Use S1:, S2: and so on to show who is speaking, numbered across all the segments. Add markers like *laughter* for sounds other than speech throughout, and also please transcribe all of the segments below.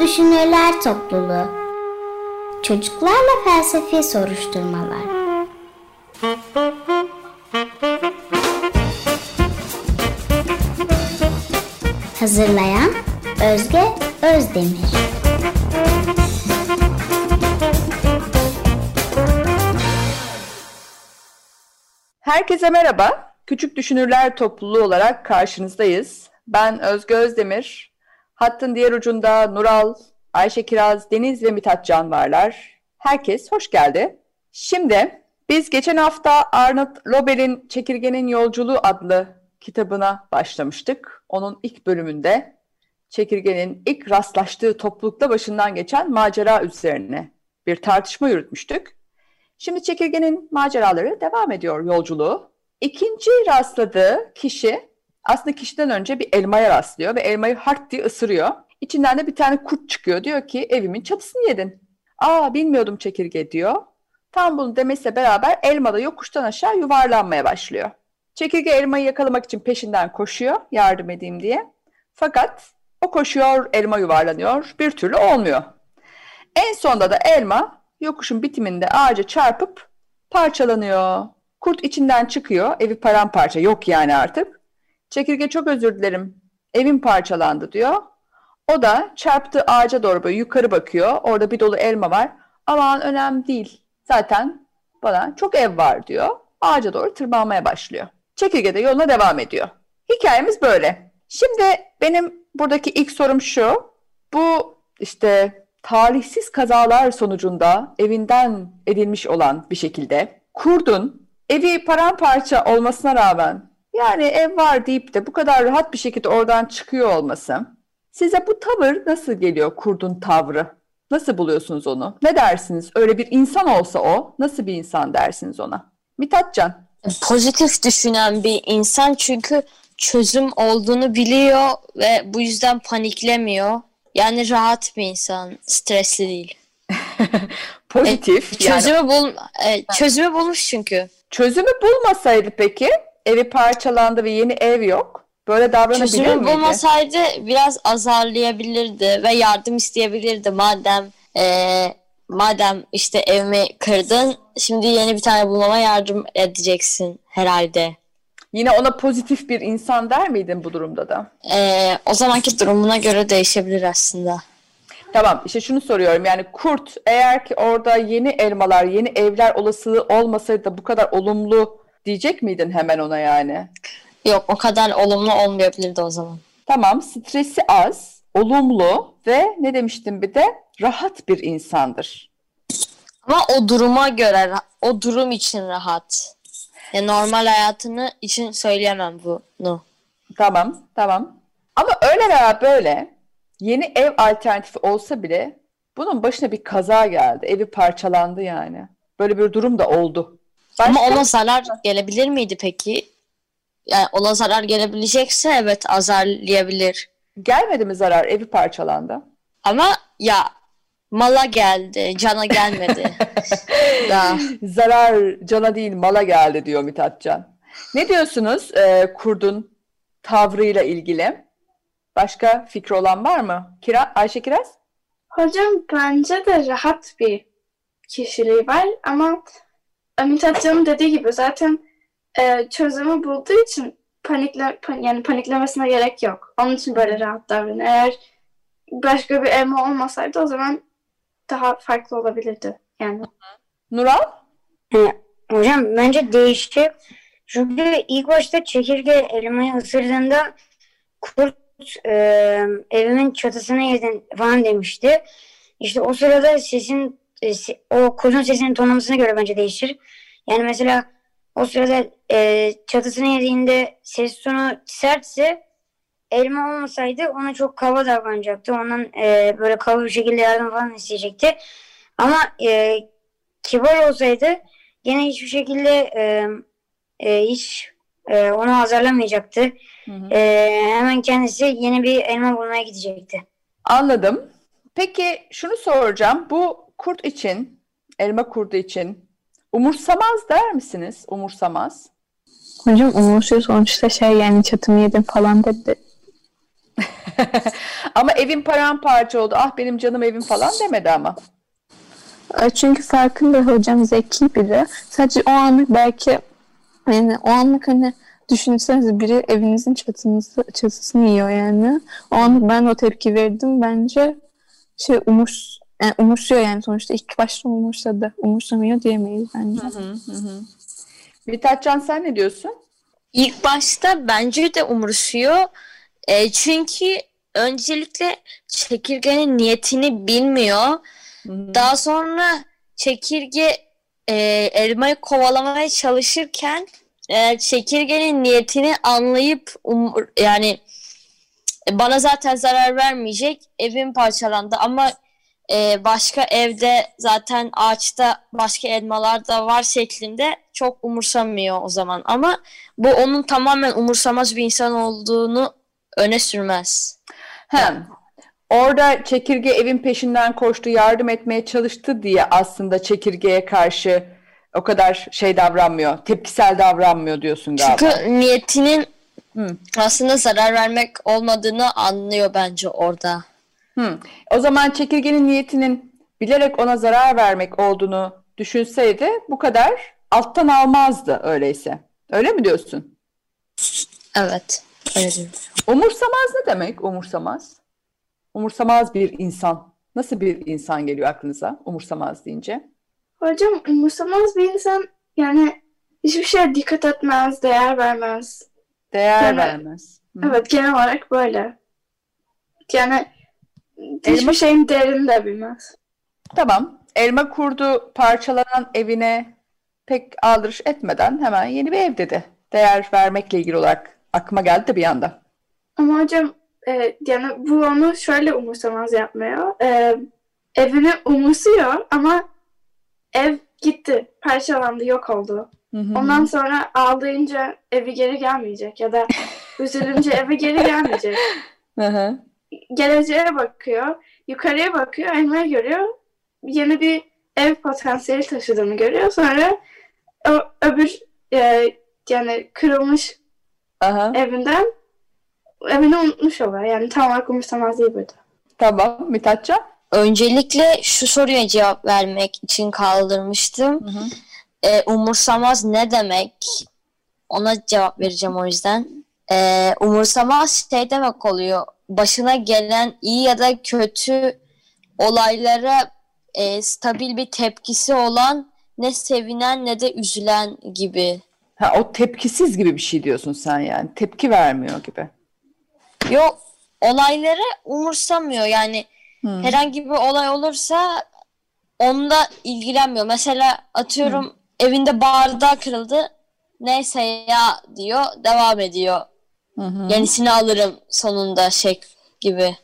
S1: Düşünürler Topluluğu Çocuklarla Felsefi Soruşturmalar Hazırlayan Özge Özdemir
S2: Herkese merhaba. Küçük Düşünürler Topluluğu olarak karşınızdayız. Ben Özge Özdemir. Hattın diğer ucunda Nural, Ayşe Kiraz, Deniz ve Mithat Can varlar. Herkes hoş geldi. Şimdi biz geçen hafta Arnold Lobel'in Çekirgenin Yolculuğu adlı kitabına başlamıştık. Onun ilk bölümünde çekirgenin ilk rastlaştığı toplulukta başından geçen macera üzerine bir tartışma yürütmüştük. Şimdi çekirgenin maceraları devam ediyor yolculuğu. İkinci rastladığı kişi aslında kişiden önce bir elmaya rastlıyor ve elmayı hart diye ısırıyor. İçinden de bir tane kurt çıkıyor. Diyor ki evimin çatısını yedin. Aa bilmiyordum çekirge diyor. Tam bunu demesiyle beraber elma da yokuştan aşağı yuvarlanmaya başlıyor. Çekirge elmayı yakalamak için peşinden koşuyor yardım edeyim diye. Fakat o koşuyor elma yuvarlanıyor bir türlü olmuyor. En sonunda da elma yokuşun bitiminde ağaca çarpıp parçalanıyor. Kurt içinden çıkıyor evi paramparça yok yani artık. Çekirge çok özür dilerim evim parçalandı diyor. O da çarptığı ağaca doğru böyle yukarı bakıyor. Orada bir dolu elma var. Aman önemli değil. Zaten bana çok ev var diyor. Ağaca doğru tırmanmaya başlıyor. Çekirge de yoluna devam ediyor. Hikayemiz böyle. Şimdi benim buradaki ilk sorum şu. Bu işte talihsiz kazalar sonucunda evinden edilmiş olan bir şekilde kurdun evi paramparça olmasına rağmen yani ev var deyip de bu kadar rahat bir şekilde oradan çıkıyor olması size bu tavır nasıl geliyor kurdun tavrı? Nasıl buluyorsunuz onu? Ne dersiniz? Öyle bir insan olsa o nasıl bir insan dersiniz ona? Mithatcan.
S3: Pozitif düşünen bir insan çünkü çözüm olduğunu biliyor ve bu yüzden paniklemiyor. Yani rahat bir insan, stresli değil. *laughs*
S2: Pozitif.
S3: E, çözümü yani... bul e, çözümü bulmuş çünkü.
S2: Çözümü bulmasaydı peki evi parçalandı ve yeni ev yok. Böyle davranabilir
S3: Çözümü
S2: miydi?
S3: bulmasaydı biraz azarlayabilirdi ve yardım isteyebilirdi madem e, madem işte evimi kırdın şimdi yeni bir tane bulmama yardım edeceksin herhalde.
S2: Yine ona pozitif bir insan der miydin bu durumda da?
S3: Ee, o zamanki durumuna göre değişebilir aslında.
S2: Tamam işte şunu soruyorum yani kurt eğer ki orada yeni elmalar yeni evler olasılığı olmasaydı da bu kadar olumlu diyecek miydin hemen ona yani?
S3: Yok o kadar olumlu olmayabilirdi o zaman.
S2: Tamam stresi az, olumlu ve ne demiştim bir de rahat bir insandır.
S3: Ama o duruma göre o durum için rahat. Yani normal hayatını için söyleyemem bunu.
S2: Tamam, tamam. Ama öyle veya böyle yeni ev alternatifi olsa bile bunun başına bir kaza geldi. Evi parçalandı yani. Böyle bir durum da oldu.
S3: Başka... Ama ona zarar gelebilir miydi peki? Yani ona zarar gelebilecekse evet azarlayabilir.
S2: Gelmedi mi zarar? Evi parçalandı.
S3: Ama ya mala geldi, cana gelmedi. *laughs*
S2: Daha. Zarar cana değil mala geldi diyor Mithatcan. Ne diyorsunuz e, kurdun tavrıyla ilgili? Başka fikri olan var mı? Kira, Ayşe Kiraz?
S4: Hocam bence de rahat bir kişiliği var ama Mithatcan'ın dediği gibi zaten e, çözümü bulduğu için panikle pan, yani paniklemesine gerek yok. Onun için böyle rahat davranıyor. Eğer başka bir elma olmasaydı o zaman daha farklı olabilirdi yani.
S2: Nural?
S5: hocam bence değişti. Çünkü ilk başta çekirge elmayı ısırdığında kurt e, evimin çatısına yedin falan demişti. İşte o sırada sesin e, o kurun sesinin tonlamasına göre bence değişir. Yani mesela o sırada e, çatısına yediğinde ses tonu sertse elma olmasaydı ona çok kaba davranacaktı. Ondan e, böyle kaba bir şekilde yardım falan isteyecekti. Ama e, kibar olsaydı yine hiçbir şekilde e, e, hiç e, onu azarlamayacaktı. Hı hı. E, hemen kendisi yeni bir elma bulmaya gidecekti.
S2: Anladım. Peki şunu soracağım. Bu kurt için, elma kurdu için umursamaz der misiniz? Umursamaz.
S6: Hocam umursuyor sonuçta şey yani çatımı yedim falan dedi. *laughs*
S2: Ama evin paramparça oldu. Ah benim canım evim falan demedi ama.
S6: E, Çünkü farkında hocam zeki biri. Sadece o anlık belki yani o anlık hani düşünsenize biri evinizin çatınızı, çatısını yiyor yani. O anlık ben o tepki verdim. Bence şey umurs yani umursuyor yani sonuçta ilk başta umursadı. Umursamıyor diyemeyiz bence.
S2: Mithatcan sen ne diyorsun?
S3: İlk başta bence de umursuyor. E, çünkü öncelikle çekirgenin niyetini bilmiyor. Daha sonra çekirge e, elmayı kovalamaya çalışırken e, çekirgenin niyetini anlayıp umur, yani bana zaten zarar vermeyecek evim parçalandı ama e, başka evde zaten ağaçta başka elmalar da var şeklinde çok umursamıyor o zaman ama bu onun tamamen umursamaz bir insan olduğunu öne sürmez.
S2: Hem orada çekirge evin peşinden koştu, yardım etmeye çalıştı diye aslında çekirgeye karşı o kadar şey davranmıyor, tepkisel davranmıyor diyorsun galiba.
S3: Çünkü niyetinin
S2: Hı.
S3: aslında zarar vermek olmadığını anlıyor bence orada.
S2: Hı. O zaman çekirgenin niyetinin bilerek ona zarar vermek olduğunu düşünseydi bu kadar alttan almazdı öyleyse. Öyle mi diyorsun?
S3: Evet. Öyle diyorum.
S2: Umursamaz ne demek umursamaz? Umursamaz bir insan. Nasıl bir insan geliyor aklınıza umursamaz deyince?
S4: Hocam umursamaz bir insan yani hiçbir şeye dikkat etmez, değer vermez.
S2: Değer
S4: Yani-
S2: vermez. Hı.
S4: Evet genel olarak böyle. Yani hiçbir
S2: Elma-
S4: şeyin değerini de bilmez.
S2: Tamam. Elma kurdu parçalanan evine pek aldırış etmeden hemen yeni bir ev dedi. Değer vermekle ilgili olarak aklıma geldi de bir anda.
S4: Ama hocam e, yani bu onu şöyle umursamaz yapmıyor. E, evini umursuyor ama ev gitti, parçalandı, yok oldu.
S2: Hı hı.
S4: Ondan sonra ağlayınca evi geri gelmeyecek ya da üzülünce *laughs* evi geri gelmeyecek.
S2: Hı hı.
S4: Geleceğe bakıyor, yukarıya bakıyor, elmayı görüyor. Yeni bir ev potansiyeli taşıdığını görüyor. Sonra o öbür e, yani kırılmış
S2: Aha.
S4: evinden evini unutmuş oluyor. Yani tam olarak umursamaz değil burada.
S2: Tamam. Mithatcan?
S3: Öncelikle şu soruya cevap vermek için kaldırmıştım.
S2: Hı hı.
S3: Ee, umursamaz ne demek? Ona cevap vereceğim o yüzden. Ee, umursamaz şey demek oluyor. Başına gelen iyi ya da kötü olaylara e, stabil bir tepkisi olan ne sevinen ne de üzülen gibi.
S2: Ha, o tepkisiz gibi bir şey diyorsun sen yani. Tepki vermiyor gibi.
S3: Yok olayları umursamıyor yani
S2: Hı.
S3: herhangi bir olay olursa onunla ilgilenmiyor. Mesela atıyorum evinde bardağı kırıldı. Neyse ya diyor devam ediyor.
S2: Hı hı.
S3: Yenisini alırım sonunda şey gibi.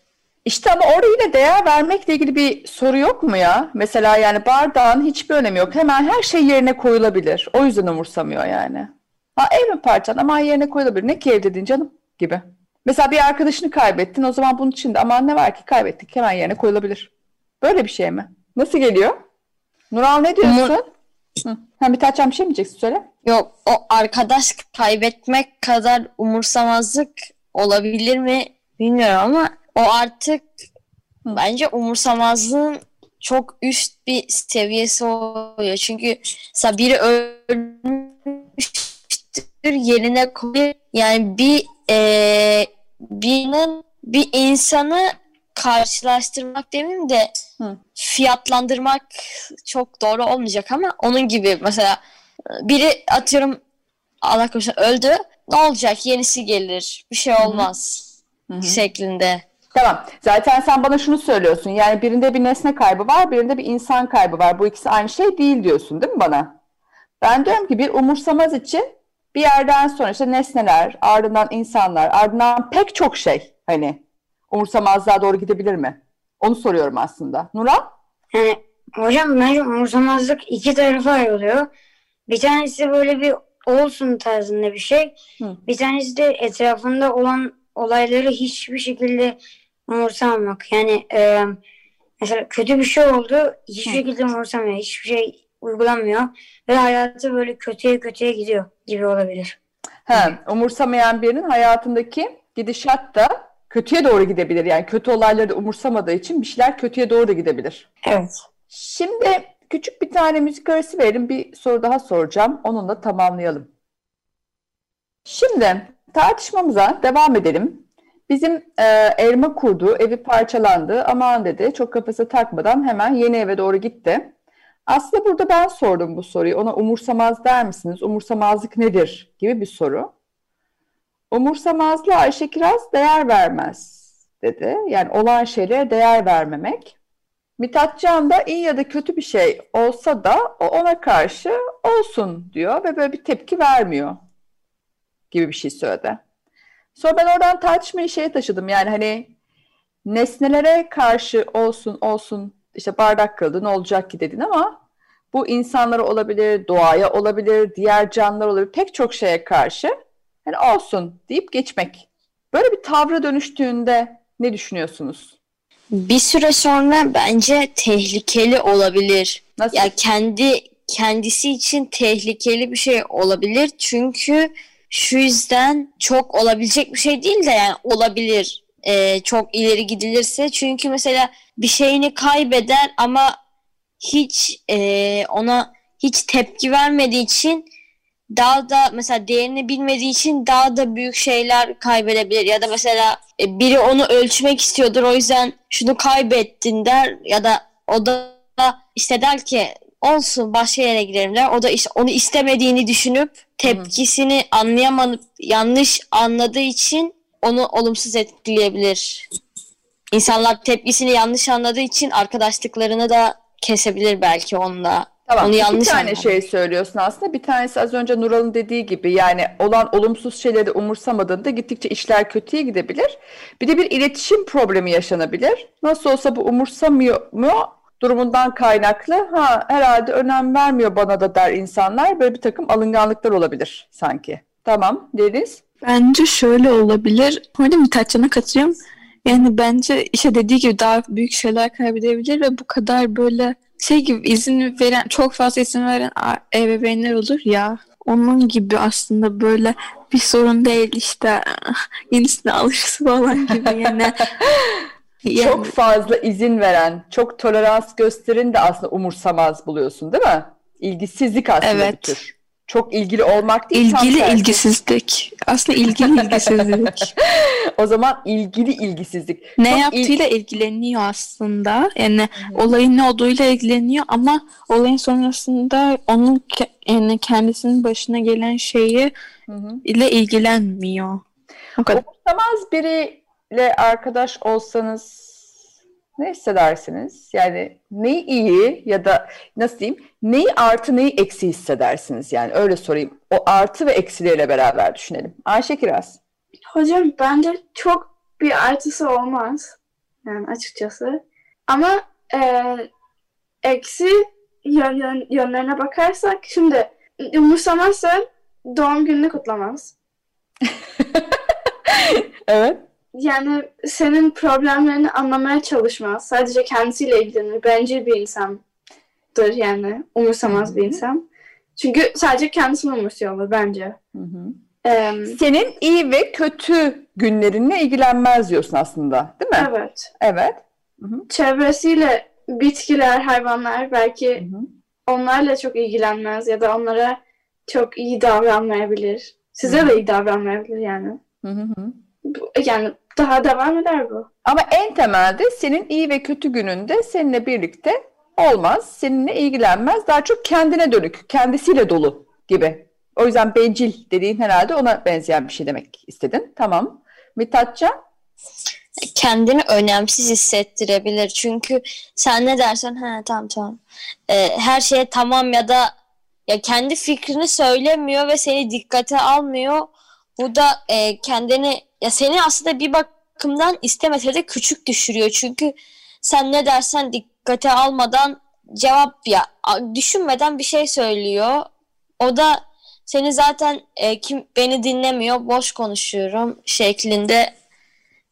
S2: İşte ama orada yine değer vermekle ilgili bir soru yok mu ya? Mesela yani bardağın hiçbir önemi yok. Hemen her şey yerine koyulabilir. O yüzden umursamıyor yani. Ha ev mi parçan ama yerine koyulabilir. Ne ki ev dedin canım gibi. Mesela bir arkadaşını kaybettin. O zaman bunun için de aman ne var ki kaybettik. Hemen yerine koyulabilir. Böyle bir şey mi? Nasıl geliyor? Nural ne diyorsun? Hı. Ha, bir taçan bir şey mi diyeceksin söyle.
S3: Yok o arkadaş kaybetmek kadar umursamazlık olabilir mi bilmiyorum ama o artık
S2: Hı.
S3: bence umursamazlığın çok üst bir seviyesi oluyor. Çünkü mesela biri ölmüştür yerine koyuyor. Yani bir eee birinin bir insanı karşılaştırmak demeyeyim de
S2: Hı.
S3: fiyatlandırmak çok doğru olmayacak ama onun gibi mesela biri atıyorum Allah korusun öldü ne olacak yenisi gelir bir şey olmaz
S2: Hı hı.
S3: şeklinde.
S2: Tamam. Zaten sen bana şunu söylüyorsun. Yani birinde bir nesne kaybı var, birinde bir insan kaybı var. Bu ikisi aynı şey değil diyorsun, değil mi bana? Ben diyorum ki bir umursamaz için bir yerden sonra işte nesneler, ardından insanlar, ardından pek çok şey hani umursamazlığa doğru gidebilir mi? Onu soruyorum aslında. Nural?
S5: Yani hocam bence umursamazlık iki tarafa ayrılıyor. Bir tanesi böyle bir olsun tarzında bir şey.
S2: Hı.
S5: Bir tanesi de etrafında olan olayları hiçbir şekilde umursamamak. Yani e, mesela kötü bir şey oldu. Hiçbir
S2: Hı.
S5: şekilde umursamıyor. Hiçbir şey uygulamıyor. Ve hayatı böyle kötüye kötüye gidiyor gibi olabilir.
S2: He, umursamayan birinin hayatındaki gidişat da kötüye doğru gidebilir. Yani kötü olayları umursamadığı için bir şeyler kötüye doğru da gidebilir.
S5: Evet.
S2: Şimdi küçük bir tane müzik arası verelim. Bir soru daha soracağım. Onunla tamamlayalım. Şimdi tartışmamıza devam edelim. Bizim e, elma kurdu, evi parçalandı. Aman dedi, çok kafası takmadan hemen yeni eve doğru gitti. Aslında burada ben sordum bu soruyu. Ona umursamaz der misiniz? Umursamazlık nedir? gibi bir soru. Umursamazlığa Ayşe Kiraz değer vermez dedi. Yani olan şeylere değer vermemek. Mithat Can da iyi ya da kötü bir şey olsa da o ona karşı olsun diyor ve böyle bir tepki vermiyor gibi bir şey söyledi. Sonra ben oradan tartışmayı şeye taşıdım yani hani nesnelere karşı olsun olsun işte bardak kırıldı ne olacak ki dedin ama bu insanlara olabilir, doğaya olabilir, diğer canlılar olabilir pek çok şeye karşı hani olsun deyip geçmek. Böyle bir tavra dönüştüğünde ne düşünüyorsunuz?
S3: Bir süre sonra bence tehlikeli olabilir.
S2: Nasıl?
S3: Ya kendi kendisi için tehlikeli bir şey olabilir. Çünkü şu yüzden çok olabilecek bir şey değil de yani olabilir. Ee, çok ileri gidilirse. Çünkü mesela bir şeyini kaybeder ama hiç e, ona hiç tepki vermediği için daha da mesela değerini bilmediği için daha da büyük şeyler kaybedebilir ya da mesela e, biri onu ölçmek istiyordur o yüzden şunu kaybettin der ya da o da işte der ki olsun başka yere gidelim der. O da işte onu istemediğini düşünüp tepkisini anlayamayıp yanlış anladığı için onu olumsuz etkileyebilir. İnsanlar tepkisini yanlış anladığı için arkadaşlıklarını da kesebilir belki onunla.
S2: Tamam.
S3: Onu
S2: iki
S3: yanlış
S2: tane
S3: anladım.
S2: şey söylüyorsun aslında. Bir tanesi az önce Nural'ın dediği gibi yani olan olumsuz şeyleri umursamadığında gittikçe işler kötüye gidebilir. Bir de bir iletişim problemi yaşanabilir. Nasıl olsa bu umursamıyor mu durumundan kaynaklı ha herhalde önem vermiyor bana da der insanlar. Böyle bir takım alınganlıklar olabilir sanki. Tamam Deniz.
S6: Bence şöyle olabilir. Orada Mithatcan'a katılıyorum. Yani bence işte dediği gibi daha büyük şeyler kaybedebilir ve bu kadar böyle şey gibi izin veren, çok fazla izin veren ebeveynler olur ya. Onun gibi aslında böyle bir sorun değil işte yenisine alışırsın falan gibi *laughs* yani. Yani-
S2: Çok fazla izin veren, çok tolerans gösterin de aslında umursamaz buluyorsun değil mi? İlgisizlik aslında
S6: Evet.
S2: bir tür. Çok ilgili olmak değil.
S6: ilgili ilgisizlik. Aslında ilgili *laughs* ilgisizlik.
S2: O zaman ilgili ilgisizlik.
S6: ne
S2: Çok il-
S6: yaptığıyla ilgileniyor aslında. Yani olayın ne olduğuyla ilgileniyor ama olayın sonrasında onun ke- yani kendisinin başına gelen şeyi
S2: Hı hı.
S6: ile ilgilenmiyor. O kadar.
S2: Umursamaz biriyle arkadaş olsanız ne hissedersiniz? Yani neyi iyi ya da nasıl diyeyim? Neyi artı neyi eksi hissedersiniz? Yani öyle sorayım. O artı ve eksileriyle beraber düşünelim. Ayşe Kiraz.
S4: Hocam bence çok bir artısı olmaz. Yani açıkçası. Ama e, eksi yön, yön- yönlerine bakarsak şimdi umursamazsa doğum gününü kutlamaz. *laughs*
S2: Evet.
S4: Yani senin problemlerini anlamaya çalışmaz. Sadece kendisiyle ilgilenir. Bencil bir insandır yani. Umursamaz bir insan. Çünkü sadece kendisini umursuyor olur bence. Ee,
S2: Senin iyi ve kötü günlerinle ilgilenmez diyorsun aslında, değil mi?
S4: evet.
S2: Evet.
S4: Çevresiyle bitkiler, hayvanlar belki
S2: hı.
S4: onlarla çok ilgilenmez ya da onlara çok iyi davranmayabilir. Size de iyi davranmayabilir yani.
S2: Hı hı hı.
S4: Bu- Yani daha devam eder bu.
S2: Ama en temelde senin iyi ve kötü gününde seninle birlikte olmaz, seninle ilgilenmez. Daha çok kendine dönük, kendisiyle dolu gibi. O yüzden bencil dediğin herhalde ona benzeyen bir şey demek istedin. Tamam. Mithatcan?
S3: kendini önemsiz hissettirebilir. Çünkü sen ne dersen ha tamam tamam. Ee, her şeye tamam ya da ya kendi fikrini söylemiyor ve seni dikkate almıyor. Bu da e, kendini ya seni aslında bir bakımdan istemese de küçük düşürüyor. Çünkü sen ne dersen dikkate almadan cevap ya düşünmeden bir şey söylüyor. O da seni zaten e, kim beni dinlemiyor, boş konuşuyorum şeklinde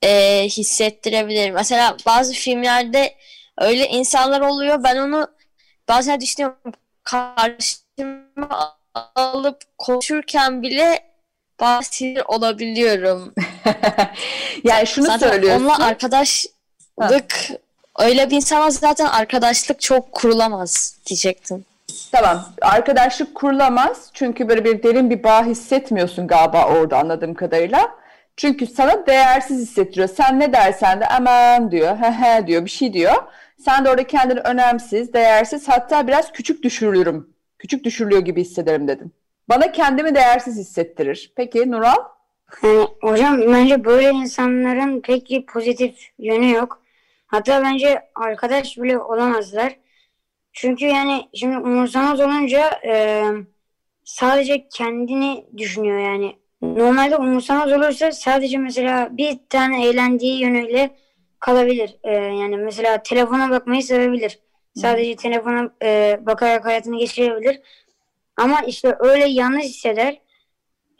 S3: e, hissettirebilir. Mesela bazı filmlerde öyle insanlar oluyor. Ben onu bazen düşünüyorum karşıma alıp konuşurken bile bazı sinir olabiliyorum. *laughs*
S2: yani şunu
S3: zaten
S2: söylüyorsun.
S3: onunla arkadaşlık öyle bir insana zaten arkadaşlık çok kurulamaz diyecektim.
S2: Tamam. Arkadaşlık kurulamaz. Çünkü böyle bir derin bir bağ hissetmiyorsun galiba orada anladığım kadarıyla. Çünkü sana değersiz hissettiriyor. Sen ne dersen de aman diyor, he he diyor, bir şey diyor. Sen de orada kendini önemsiz, değersiz, hatta biraz küçük düşürülürüm. Küçük düşürülüyor gibi hissederim dedin. Bana kendimi değersiz hissettirir. Peki Nural?
S5: Yani hocam bence böyle insanların pek bir pozitif yönü yok. Hatta bence arkadaş bile olamazlar. Çünkü yani şimdi umursamaz olunca e, sadece kendini düşünüyor yani. Normalde umursamaz olursa sadece mesela bir tane eğlendiği yönüyle kalabilir. E, yani mesela telefona bakmayı sevebilir. Sadece telefona e, bakarak hayatını geçirebilir. Ama işte öyle yalnız hisseder.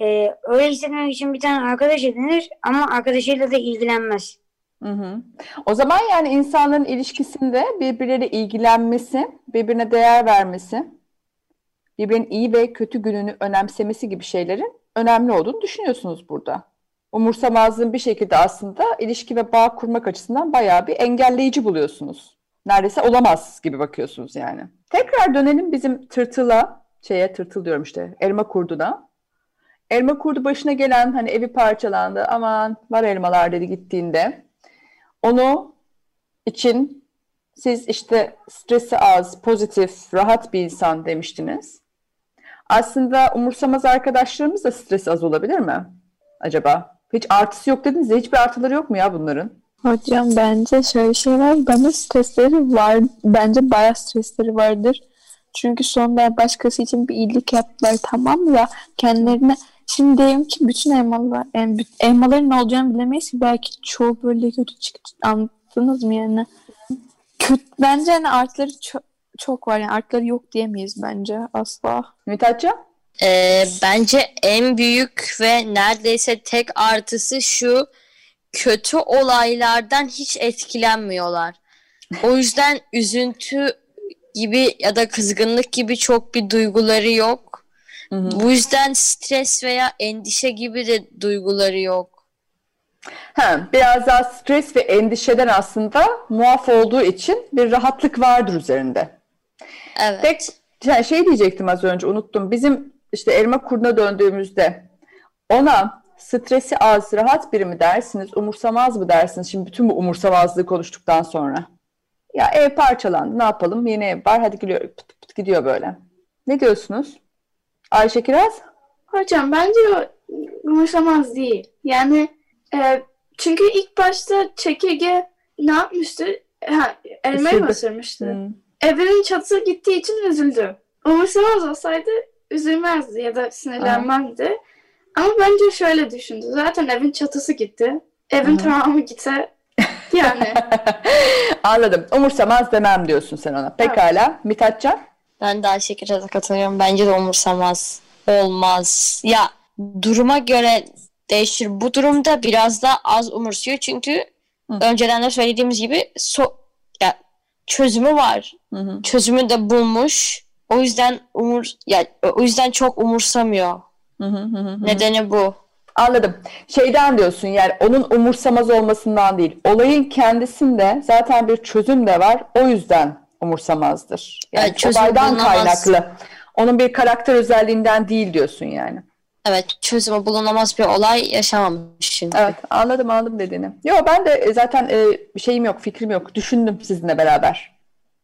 S5: E, öyle hissetmemek için bir tane arkadaş edinir ama arkadaşıyla da ilgilenmez.
S2: Hı hı. O zaman yani insanların ilişkisinde birbirleriyle ilgilenmesi, birbirine değer vermesi, birbirinin iyi ve kötü gününü önemsemesi gibi şeylerin önemli olduğunu düşünüyorsunuz burada. Umursamazlığın bir şekilde aslında ilişki ve bağ kurmak açısından bayağı bir engelleyici buluyorsunuz. Neredeyse olamaz gibi bakıyorsunuz yani. Tekrar dönelim bizim tırtıla, şeye tırtıl diyorum işte, elma kurduna. Elma kurdu başına gelen hani evi parçalandı aman var elmalar dedi gittiğinde. Onu için siz işte stresi az, pozitif, rahat bir insan demiştiniz. Aslında umursamaz arkadaşlarımız da stresi az olabilir mi acaba? Hiç artısı yok dediniz de hiçbir artıları yok mu ya bunların?
S6: Hocam bence şöyle şey var. Stresleri var. Bence bayağı stresleri vardır. Çünkü sonunda başkası için bir iyilik yaptılar tamam ya kendilerine Şimdi diyelim ki bütün elmalar, yani elmaların ne olacağını bilemeyiz ki belki çoğu böyle kötü çıktı. Anladınız mı yani? Kötü, bence hani artları çok, çok var yani artları yok diyemeyiz bence asla.
S2: Mithatcan?
S3: Ee, bence en büyük ve neredeyse tek artısı şu kötü olaylardan hiç etkilenmiyorlar. O yüzden üzüntü gibi ya da kızgınlık gibi çok bir duyguları yok. Hı hı. Bu yüzden stres veya endişe gibi de duyguları yok.
S2: Ha, biraz daha stres ve endişeden aslında muaf olduğu için bir rahatlık vardır üzerinde.
S3: Evet.
S2: Tek yani şey diyecektim az önce unuttum. Bizim işte elma kuruna döndüğümüzde ona stresi az, rahat biri mi dersiniz, umursamaz mı dersiniz? Şimdi bütün bu umursamazlığı konuştuktan sonra. Ya ev parçalandı ne yapalım yeni ev var hadi gidiyor, pıt pıt gidiyor böyle. Ne diyorsunuz? Ayşe Kiraz?
S4: Hocam bence o umursamaz değil. Yani e, çünkü ilk başta çekirge ne yapmıştı? Ha, elmayı mı ısırmıştı? Hmm. Evinin çatısı gittiği için üzüldü. Umursamaz olsaydı üzülmezdi ya da sinirlenmezdi. Aa. Ama bence şöyle düşündü. Zaten evin çatısı gitti. Evin Hı-hı. tamamı gitse yani. *laughs*
S2: Anladım. Umursamaz demem diyorsun sen ona. Pekala. Evet. Mithatcan?
S3: Ben de Ayşe katılıyorum. Bence de umursamaz. Olmaz. Ya duruma göre değişir. Bu durumda biraz daha az umursuyor. Çünkü hı. önceden de söylediğimiz gibi so ya çözümü var. Hı hı. Çözümü de bulmuş. O yüzden umur ya o yüzden çok umursamıyor. Hı hı hı hı. Nedeni bu.
S2: Anladım. Şeyden diyorsun yani onun umursamaz olmasından değil. Olayın kendisinde zaten bir çözüm de var. O yüzden umursamazdır. Yani evet, olaydan kaynaklı. Onun bir karakter özelliğinden değil diyorsun yani.
S3: Evet çözümü bulunamaz bir olay yaşamamış
S2: Evet anladım anladım dediğini. Yok ben de e, zaten e, şeyim yok fikrim yok. Düşündüm sizinle beraber.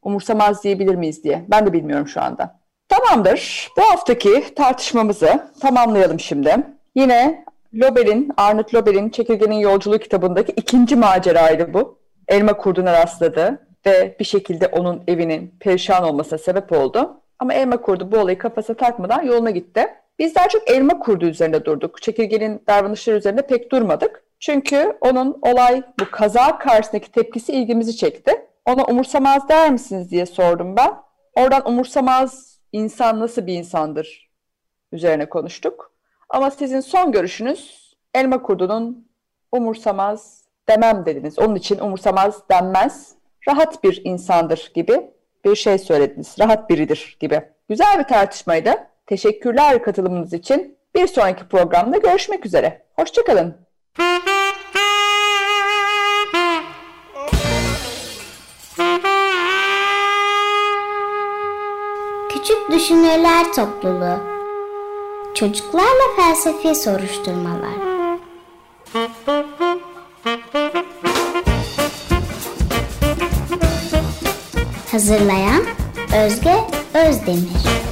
S2: Umursamaz diyebilir miyiz diye. Ben de bilmiyorum şu anda. Tamamdır. Bu haftaki tartışmamızı tamamlayalım şimdi. Yine Lobel'in, Arnold Lobel'in Çekirgenin Yolculuğu kitabındaki ikinci maceraydı bu. Elma kurduna rastladı ve bir şekilde onun evinin perişan olmasına sebep oldu. Ama elma kurdu bu olayı kafasına takmadan yoluna gitti. Biz daha çok elma kurdu üzerinde durduk. Çekirgenin davranışları üzerinde pek durmadık. Çünkü onun olay bu kaza karşısındaki tepkisi ilgimizi çekti. Ona umursamaz der misiniz diye sordum ben. Oradan umursamaz insan nasıl bir insandır üzerine konuştuk. Ama sizin son görüşünüz elma kurdunun umursamaz demem dediniz. Onun için umursamaz denmez rahat bir insandır gibi bir şey söylediniz. Rahat biridir gibi. Güzel bir tartışmaydı. Teşekkürler katılımınız için. Bir sonraki programda görüşmek üzere. Hoşçakalın.
S1: Küçük Düşünürler Topluluğu Çocuklarla Felsefi Soruşturmalar. Hazırlayan Özge Özdemir